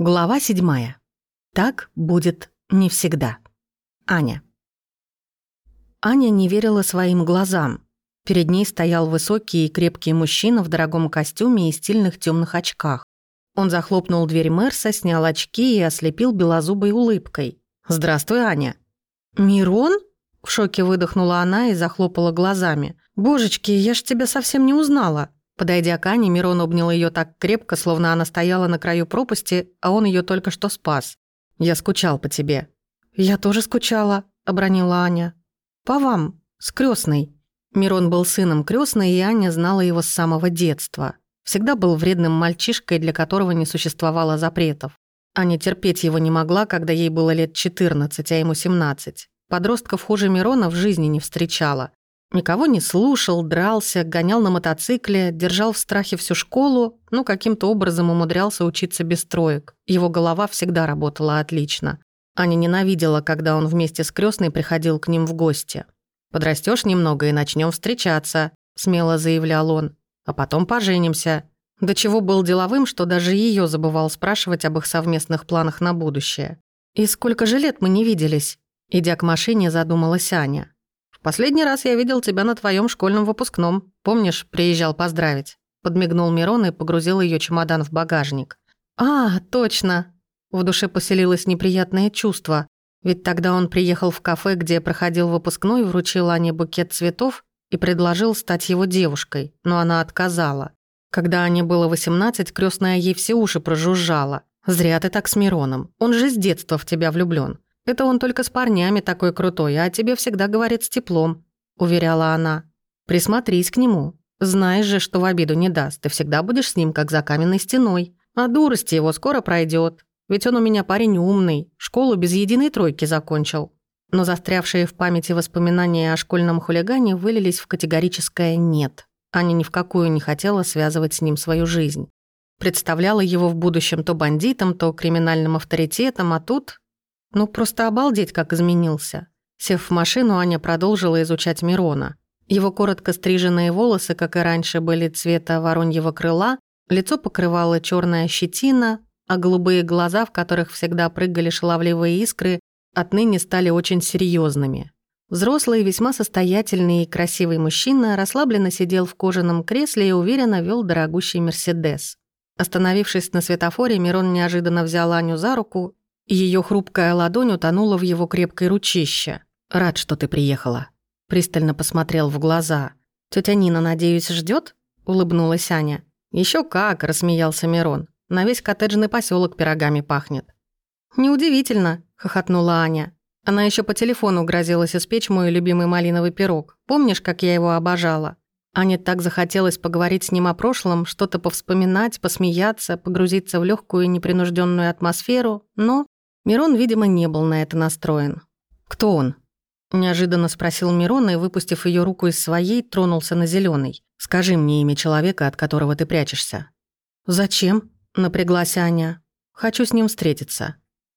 Глава седьмая. Так будет не всегда. Аня. Аня не верила своим глазам. Перед ней стоял высокий и крепкий мужчина в дорогом костюме и стильных темных очках. Он захлопнул дверь Мерса, снял очки и ослепил белозубой улыбкой. «Здравствуй, Аня». «Мирон?» – в шоке выдохнула она и захлопала глазами. «Божечки, я ж тебя совсем не узнала». Подойдя к Ане, Мирон обнял ее так крепко, словно она стояла на краю пропасти, а он ее только что спас. «Я скучал по тебе». «Я тоже скучала», — обронила Аня. «По вам, с крестной. Мирон был сыном крестной, и Аня знала его с самого детства. Всегда был вредным мальчишкой, для которого не существовало запретов. Аня терпеть его не могла, когда ей было лет 14, а ему 17. Подростков хуже Мирона в жизни не встречала. Никого не слушал, дрался, гонял на мотоцикле, держал в страхе всю школу, но каким-то образом умудрялся учиться без троек. Его голова всегда работала отлично. Аня ненавидела, когда он вместе с крестной приходил к ним в гости. Подрастешь немного и начнем встречаться», — смело заявлял он. «А потом поженимся». До чего был деловым, что даже ее забывал спрашивать об их совместных планах на будущее. «И сколько же лет мы не виделись?» Идя к машине, задумалась Аня. Последний раз я видел тебя на твоем школьном выпускном. Помнишь, приезжал поздравить?» Подмигнул Мирон и погрузил ее чемодан в багажник. «А, точно!» В душе поселилось неприятное чувство. Ведь тогда он приехал в кафе, где проходил выпускной, вручил Ане букет цветов и предложил стать его девушкой, но она отказала. Когда Ане было 18, крестная ей все уши прожужжала. «Зря ты так с Мироном. Он же с детства в тебя влюблен. Это он только с парнями такой крутой, а тебе всегда говорит с теплом», — уверяла она. «Присмотрись к нему. Знаешь же, что в обиду не даст. Ты всегда будешь с ним, как за каменной стеной. А дурости его скоро пройдет. Ведь он у меня парень умный, школу без единой тройки закончил». Но застрявшие в памяти воспоминания о школьном хулигане вылились в категорическое «нет». Аня ни в какую не хотела связывать с ним свою жизнь. Представляла его в будущем то бандитом, то криминальным авторитетом, а тут ну, просто обалдеть, как изменился. Сев в машину, Аня продолжила изучать Мирона. Его коротко стриженные волосы, как и раньше, были цвета вороньего крыла, лицо покрывало черная щетина, а голубые глаза, в которых всегда прыгали шаловливые искры, отныне стали очень серьезными. Взрослый, весьма состоятельный и красивый мужчина расслабленно сидел в кожаном кресле и уверенно вел дорогущий «Мерседес». Остановившись на светофоре, Мирон неожиданно взял Аню за руку ее хрупкая ладонь утонула в его крепкой ручище. «Рад, что ты приехала». Пристально посмотрел в глаза. Тетя Нина, надеюсь, ждет? улыбнулась Аня. Еще как!» – рассмеялся Мирон. «На весь коттеджный поселок пирогами пахнет». «Неудивительно!» – хохотнула Аня. Она еще по телефону грозилась испечь мой любимый малиновый пирог. Помнишь, как я его обожала? Аня так захотелось поговорить с ним о прошлом, что-то повспоминать, посмеяться, погрузиться в легкую и непринужденную атмосферу, но Мирон, видимо, не был на это настроен. «Кто он?» — неожиданно спросил Мирон и, выпустив ее руку из своей, тронулся на зеленый. «Скажи мне имя человека, от которого ты прячешься». «Зачем?» — напряглась Аня. «Хочу с ним встретиться».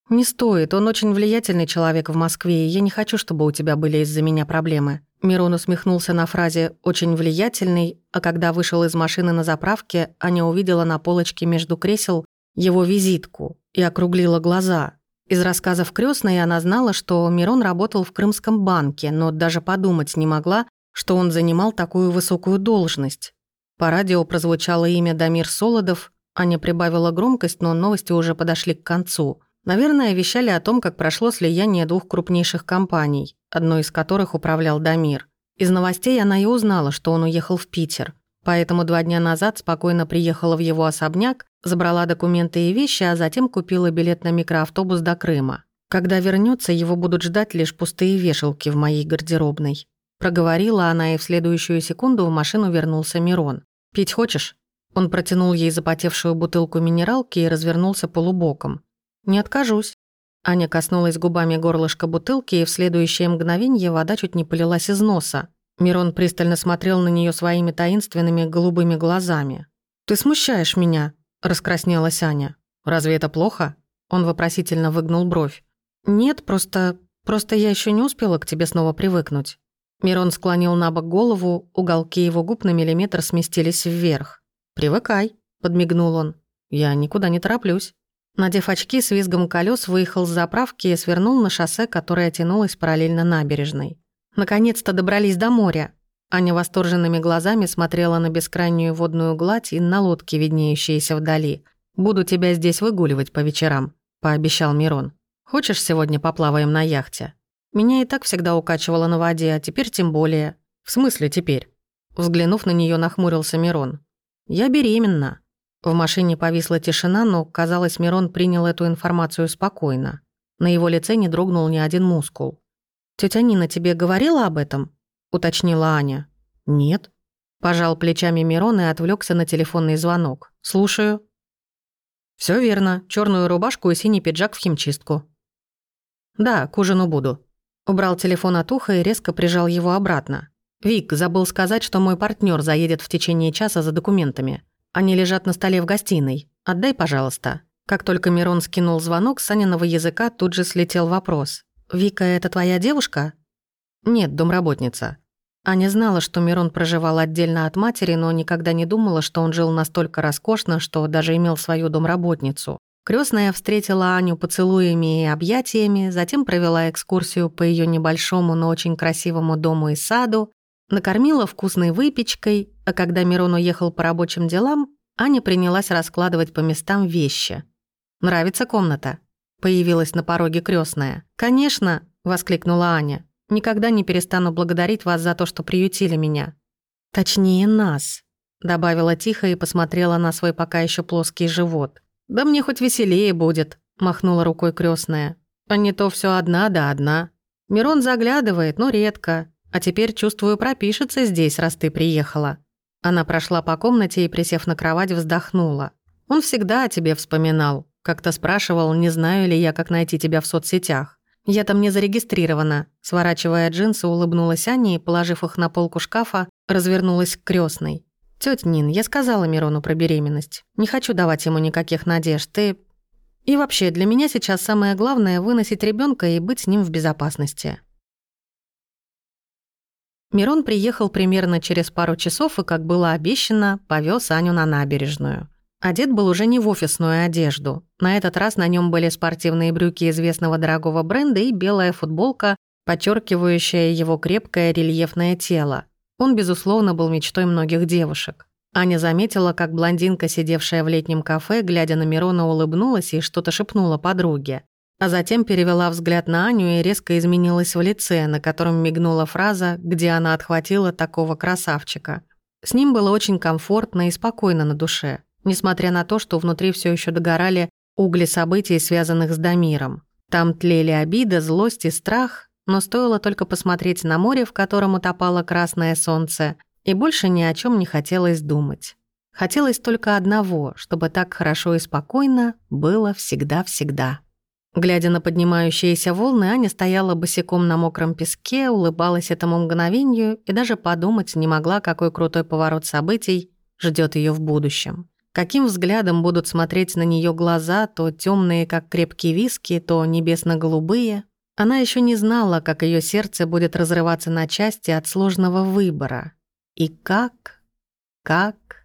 «Не стоит, он очень влиятельный человек в Москве, и я не хочу, чтобы у тебя были из-за меня проблемы». Мирон усмехнулся на фразе «очень влиятельный», а когда вышел из машины на заправке, Аня увидела на полочке между кресел его визитку и округлила глаза. Из рассказов крестной она знала, что Мирон работал в Крымском банке, но даже подумать не могла, что он занимал такую высокую должность. По радио прозвучало имя Дамир Солодов, Аня прибавила громкость, но новости уже подошли к концу. Наверное, вещали о том, как прошло слияние двух крупнейших компаний, одной из которых управлял Дамир. Из новостей она и узнала, что он уехал в Питер – Поэтому два дня назад спокойно приехала в его особняк, забрала документы и вещи, а затем купила билет на микроавтобус до Крыма. Когда вернется, его будут ждать лишь пустые вешалки в моей гардеробной. Проговорила она, и в следующую секунду в машину вернулся Мирон. «Пить хочешь?» Он протянул ей запотевшую бутылку минералки и развернулся полубоком. «Не откажусь». Аня коснулась губами горлышка бутылки, и в следующее мгновение вода чуть не полилась из носа. Мирон пристально смотрел на нее своими таинственными голубыми глазами. «Ты смущаешь меня», — раскраснелась Аня. «Разве это плохо?» Он вопросительно выгнул бровь. «Нет, просто... просто я еще не успела к тебе снова привыкнуть». Мирон склонил на бок голову, уголки его губ на миллиметр сместились вверх. «Привыкай», — подмигнул он. «Я никуда не тороплюсь». Надев очки, с визгом колес выехал с заправки и свернул на шоссе, которое тянулось параллельно набережной. Наконец-то добрались до моря. Аня восторженными глазами смотрела на бескрайнюю водную гладь и на лодки, виднеющиеся вдали. «Буду тебя здесь выгуливать по вечерам», — пообещал Мирон. «Хочешь, сегодня поплаваем на яхте?» Меня и так всегда укачивало на воде, а теперь тем более. «В смысле теперь?» Взглянув на нее, нахмурился Мирон. «Я беременна». В машине повисла тишина, но, казалось, Мирон принял эту информацию спокойно. На его лице не дрогнул ни один мускул. Тетя Нина тебе говорила об этом?» — уточнила Аня. «Нет». Пожал плечами Мирон и отвлекся на телефонный звонок. «Слушаю». Все верно. Черную рубашку и синий пиджак в химчистку». «Да, к ужину буду». Убрал телефон от уха и резко прижал его обратно. «Вик, забыл сказать, что мой партнер заедет в течение часа за документами. Они лежат на столе в гостиной. Отдай, пожалуйста». Как только Мирон скинул звонок, с Аниного языка тут же слетел вопрос. «Вика, это твоя девушка?» «Нет, домработница». Аня знала, что Мирон проживал отдельно от матери, но никогда не думала, что он жил настолько роскошно, что даже имел свою домработницу. Крестная встретила Аню поцелуями и объятиями, затем провела экскурсию по ее небольшому, но очень красивому дому и саду, накормила вкусной выпечкой, а когда Мирон уехал по рабочим делам, Аня принялась раскладывать по местам вещи. «Нравится комната?» появилась на пороге крестная. «Конечно!» – воскликнула Аня. «Никогда не перестану благодарить вас за то, что приютили меня». «Точнее, нас», – добавила тихо и посмотрела на свой пока еще плоский живот. «Да мне хоть веселее будет», – махнула рукой крестная. «А не то все одна да одна. Мирон заглядывает, но редко. А теперь, чувствую, пропишется здесь, раз ты приехала». Она прошла по комнате и, присев на кровать, вздохнула. «Он всегда о тебе вспоминал. Как-то спрашивал, не знаю ли я, как найти тебя в соцсетях. Я там не зарегистрирована. Сворачивая джинсы, улыбнулась Аня и, положив их на полку шкафа, развернулась к крестной. Тетя Нин, я сказала Мирону про беременность. Не хочу давать ему никаких надежд. И... И вообще, для меня сейчас самое главное – выносить ребенка и быть с ним в безопасности. Мирон приехал примерно через пару часов и, как было обещано, повез Аню на набережную. Одет был уже не в офисную одежду. На этот раз на нем были спортивные брюки известного дорогого бренда и белая футболка, подчеркивающая его крепкое рельефное тело. Он, безусловно, был мечтой многих девушек. Аня заметила, как блондинка, сидевшая в летнем кафе, глядя на Мирона, улыбнулась и что-то шепнула подруге. А затем перевела взгляд на Аню и резко изменилась в лице, на котором мигнула фраза, где она отхватила такого красавчика. С ним было очень комфортно и спокойно на душе несмотря на то, что внутри все еще догорали угли событий, связанных с Дамиром. Там тлели обида, злость и страх, но стоило только посмотреть на море, в котором утопало красное солнце, и больше ни о чем не хотелось думать. Хотелось только одного, чтобы так хорошо и спокойно было всегда-всегда. Глядя на поднимающиеся волны, Аня стояла босиком на мокром песке, улыбалась этому мгновению и даже подумать не могла, какой крутой поворот событий ждет ее в будущем. Каким взглядом будут смотреть на нее глаза, то темные, как крепкие виски, то небесно-голубые. Она еще не знала, как ее сердце будет разрываться на части от сложного выбора. И как? Как?